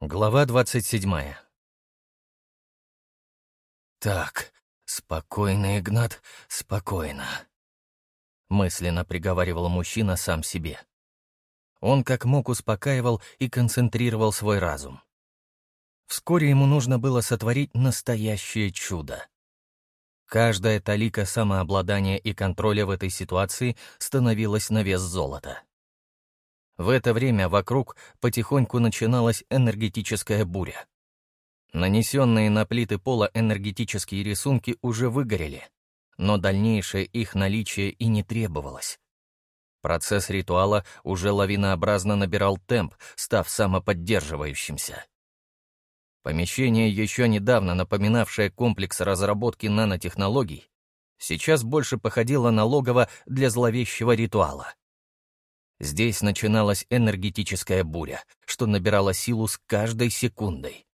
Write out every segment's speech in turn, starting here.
Глава двадцать седьмая. «Так, спокойно, Игнат, спокойно», — мысленно приговаривал мужчина сам себе. Он как мог успокаивал и концентрировал свой разум. Вскоре ему нужно было сотворить настоящее чудо. Каждая талика самообладания и контроля в этой ситуации становилась на вес золота. В это время вокруг потихоньку начиналась энергетическая буря. Нанесенные на плиты пола энергетические рисунки уже выгорели, но дальнейшее их наличие и не требовалось. Процесс ритуала уже лавинообразно набирал темп, став самоподдерживающимся. Помещение, еще недавно напоминавшее комплекс разработки нанотехнологий, сейчас больше походило на логово для зловещего ритуала. Здесь начиналась энергетическая буря, что набирала силу с каждой секундой.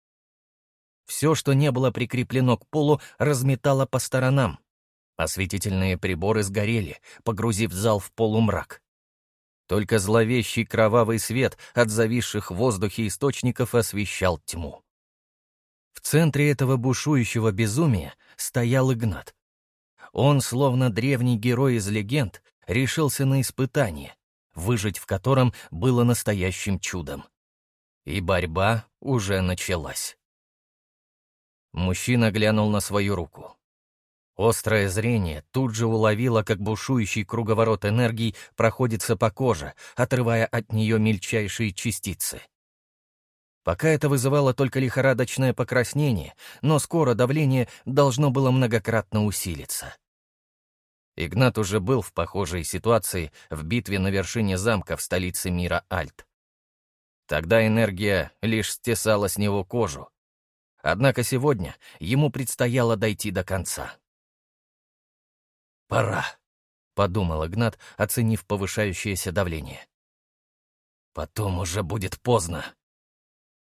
Все, что не было прикреплено к полу, разметало по сторонам. Осветительные приборы сгорели, погрузив зал в полумрак. Только зловещий кровавый свет от зависших в воздухе источников освещал тьму. В центре этого бушующего безумия стоял Игнат. Он, словно древний герой из легенд, решился на испытание, выжить в котором было настоящим чудом. И борьба уже началась. Мужчина глянул на свою руку. Острое зрение тут же уловило, как бушующий круговорот энергии проходится по коже, отрывая от нее мельчайшие частицы. Пока это вызывало только лихорадочное покраснение, но скоро давление должно было многократно усилиться. Игнат уже был в похожей ситуации в битве на вершине замка в столице мира Альт. Тогда энергия лишь стесала с него кожу. Однако сегодня ему предстояло дойти до конца. «Пора», — подумал Игнат, оценив повышающееся давление. «Потом уже будет поздно».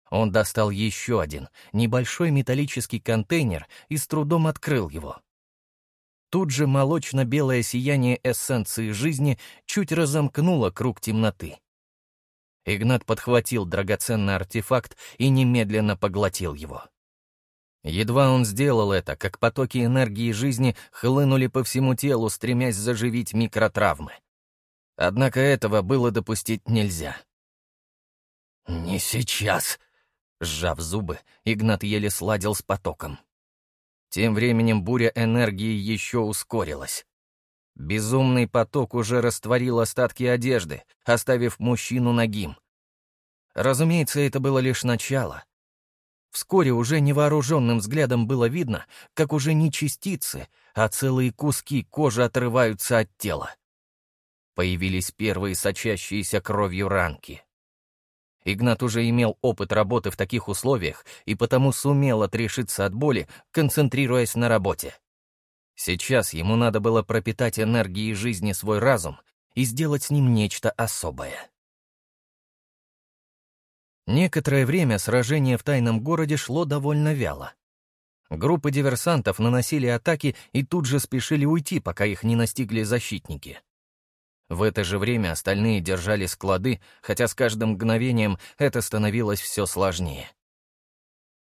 Он достал еще один, небольшой металлический контейнер и с трудом открыл его. Тут же молочно-белое сияние эссенции жизни чуть разомкнуло круг темноты. Игнат подхватил драгоценный артефакт и немедленно поглотил его. Едва он сделал это, как потоки энергии жизни хлынули по всему телу, стремясь заживить микротравмы. Однако этого было допустить нельзя. «Не сейчас!» Сжав зубы, Игнат еле сладил с потоком. Тем временем буря энергии еще ускорилась. Безумный поток уже растворил остатки одежды, оставив мужчину нагим. Разумеется, это было лишь начало. Вскоре уже невооруженным взглядом было видно, как уже не частицы, а целые куски кожи отрываются от тела. Появились первые сочащиеся кровью ранки. Игнат уже имел опыт работы в таких условиях и потому сумел отрешиться от боли, концентрируясь на работе. Сейчас ему надо было пропитать энергией жизни свой разум и сделать с ним нечто особое. Некоторое время сражение в тайном городе шло довольно вяло. Группы диверсантов наносили атаки и тут же спешили уйти, пока их не настигли защитники. В это же время остальные держали склады, хотя с каждым мгновением это становилось все сложнее.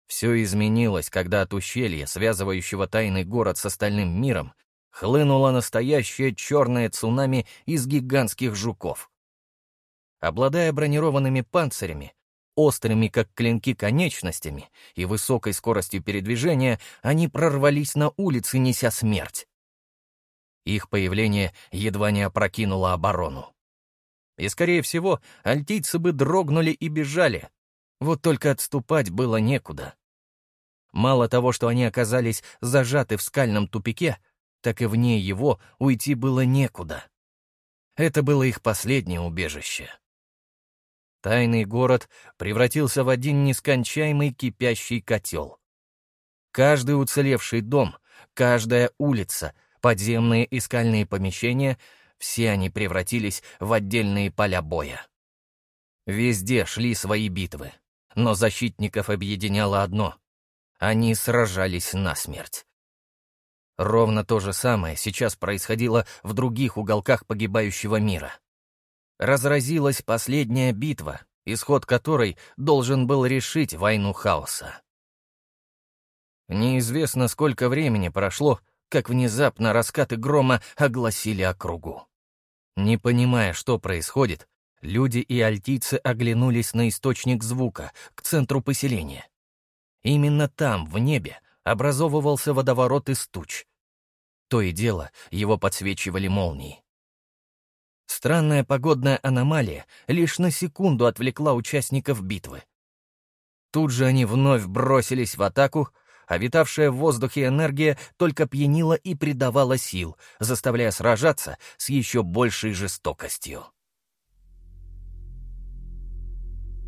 Все изменилось, когда от ущелья, связывающего тайный город с остальным миром, хлынуло настоящее черное цунами из гигантских жуков. Обладая бронированными панцирями, острыми как клинки конечностями и высокой скоростью передвижения, они прорвались на улицы, неся смерть. Их появление едва не опрокинуло оборону. И, скорее всего, альтийцы бы дрогнули и бежали. Вот только отступать было некуда. Мало того, что они оказались зажаты в скальном тупике, так и вне его уйти было некуда. Это было их последнее убежище. Тайный город превратился в один нескончаемый кипящий котел. Каждый уцелевший дом, каждая улица — подземные и скальные помещения, все они превратились в отдельные поля боя. Везде шли свои битвы, но защитников объединяло одно — они сражались насмерть. Ровно то же самое сейчас происходило в других уголках погибающего мира. Разразилась последняя битва, исход которой должен был решить войну хаоса. Неизвестно, сколько времени прошло, как внезапно раскаты грома огласили округу. Не понимая, что происходит, люди и альтийцы оглянулись на источник звука, к центру поселения. Именно там, в небе, образовывался водоворот из туч. То и дело его подсвечивали молнии. Странная погодная аномалия лишь на секунду отвлекла участников битвы. Тут же они вновь бросились в атаку, а витавшая в воздухе энергия только пьянила и придавала сил, заставляя сражаться с еще большей жестокостью.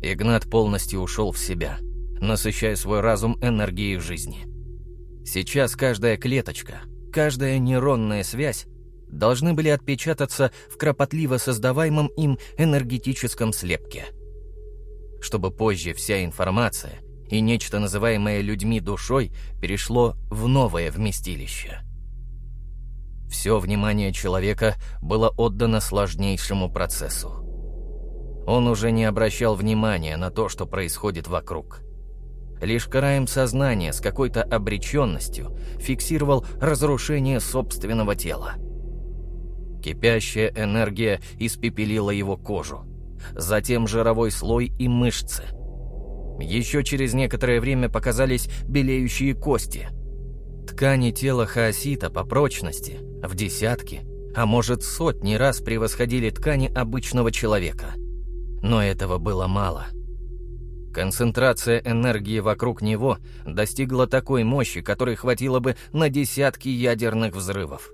Игнат полностью ушел в себя, насыщая свой разум энергией жизни. Сейчас каждая клеточка, каждая нейронная связь должны были отпечататься в кропотливо создаваемом им энергетическом слепке. Чтобы позже вся информация и нечто, называемое людьми душой, перешло в новое вместилище. Все внимание человека было отдано сложнейшему процессу. Он уже не обращал внимания на то, что происходит вокруг. Лишь краем сознания с какой-то обреченностью фиксировал разрушение собственного тела – Кипящая энергия испепелила его кожу. Затем жировой слой и мышцы. Еще через некоторое время показались белеющие кости. Ткани тела хаосита по прочности в десятки, а может сотни раз превосходили ткани обычного человека. Но этого было мало. Концентрация энергии вокруг него достигла такой мощи, которой хватило бы на десятки ядерных взрывов.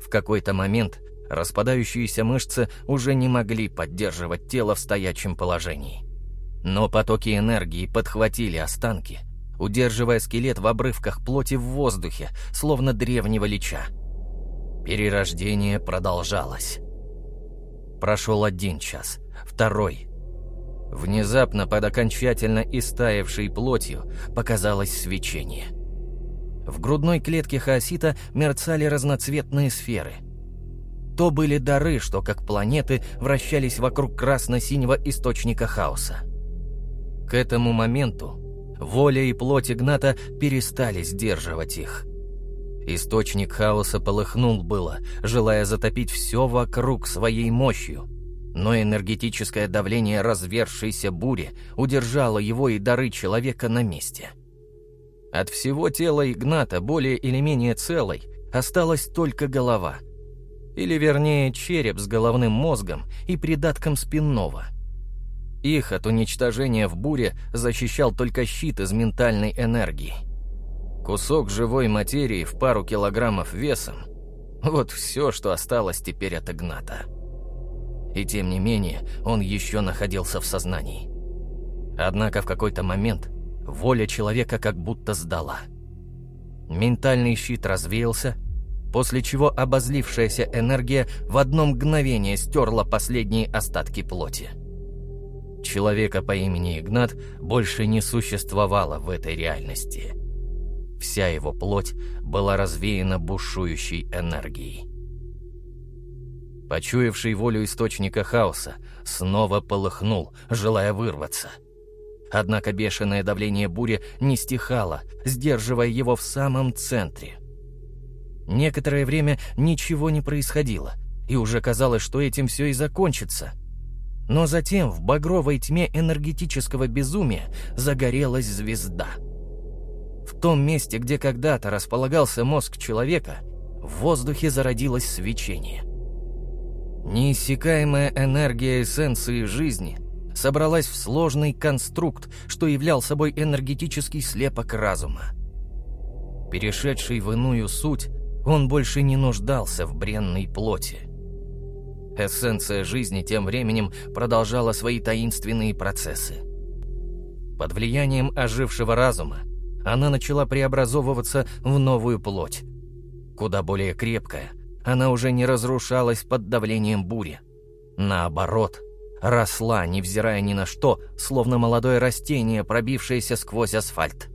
В какой-то момент распадающиеся мышцы уже не могли поддерживать тело в стоячем положении. Но потоки энергии подхватили останки, удерживая скелет в обрывках плоти в воздухе, словно древнего лича. Перерождение продолжалось. Прошел один час, второй. Внезапно под окончательно истаявшей плотью показалось свечение. В грудной клетке хаосита мерцали разноцветные сферы. То были дары, что как планеты вращались вокруг красно-синего источника хаоса. К этому моменту воля и плоть Игната перестали сдерживать их. Источник хаоса полыхнул было, желая затопить все вокруг своей мощью, но энергетическое давление развершейся бури удержало его и дары человека на месте — от всего тела Игната, более или менее целой, осталась только голова. Или вернее, череп с головным мозгом и придатком спинного. Их от уничтожения в буре защищал только щит из ментальной энергии. Кусок живой материи в пару килограммов весом – вот все, что осталось теперь от Игната. И тем не менее, он еще находился в сознании. Однако в какой-то момент воля человека как будто сдала. Ментальный щит развеялся, после чего обозлившаяся энергия в одно мгновение стерла последние остатки плоти. Человека по имени Игнат больше не существовало в этой реальности. Вся его плоть была развеяна бушующей энергией. Почуявший волю источника хаоса, снова полыхнул, желая вырваться – Однако бешеное давление бури не стихало, сдерживая его в самом центре. Некоторое время ничего не происходило, и уже казалось, что этим все и закончится. Но затем в багровой тьме энергетического безумия загорелась звезда. В том месте, где когда-то располагался мозг человека, в воздухе зародилось свечение. Неиссякаемая энергия эссенции жизни — собралась в сложный конструкт, что являл собой энергетический слепок разума. Перешедший в иную суть, он больше не нуждался в бренной плоти. Эссенция жизни тем временем продолжала свои таинственные процессы. Под влиянием ожившего разума она начала преобразовываться в новую плоть. Куда более крепкая, она уже не разрушалась под давлением бури. Наоборот, росла, невзирая ни на что, словно молодое растение, пробившееся сквозь асфальт.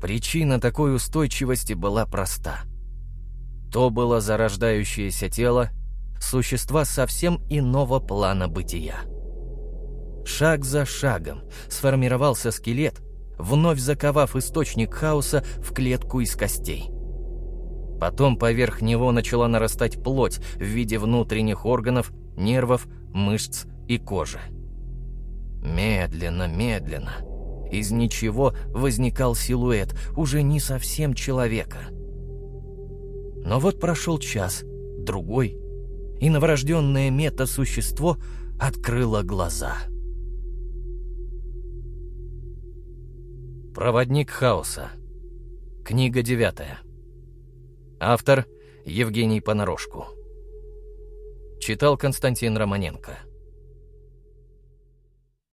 Причина такой устойчивости была проста. То было зарождающееся тело, существа совсем иного плана бытия. Шаг за шагом сформировался скелет, вновь заковав источник хаоса в клетку из костей. Потом поверх него начала нарастать плоть в виде внутренних органов, нервов, мышц и кожи. Медленно, медленно. Из ничего возникал силуэт, уже не совсем человека. Но вот прошел час, другой, и новорожденное мета-существо открыло глаза. Проводник хаоса. Книга девятая. Автор Евгений Понарошку. Читал Константин Романенко.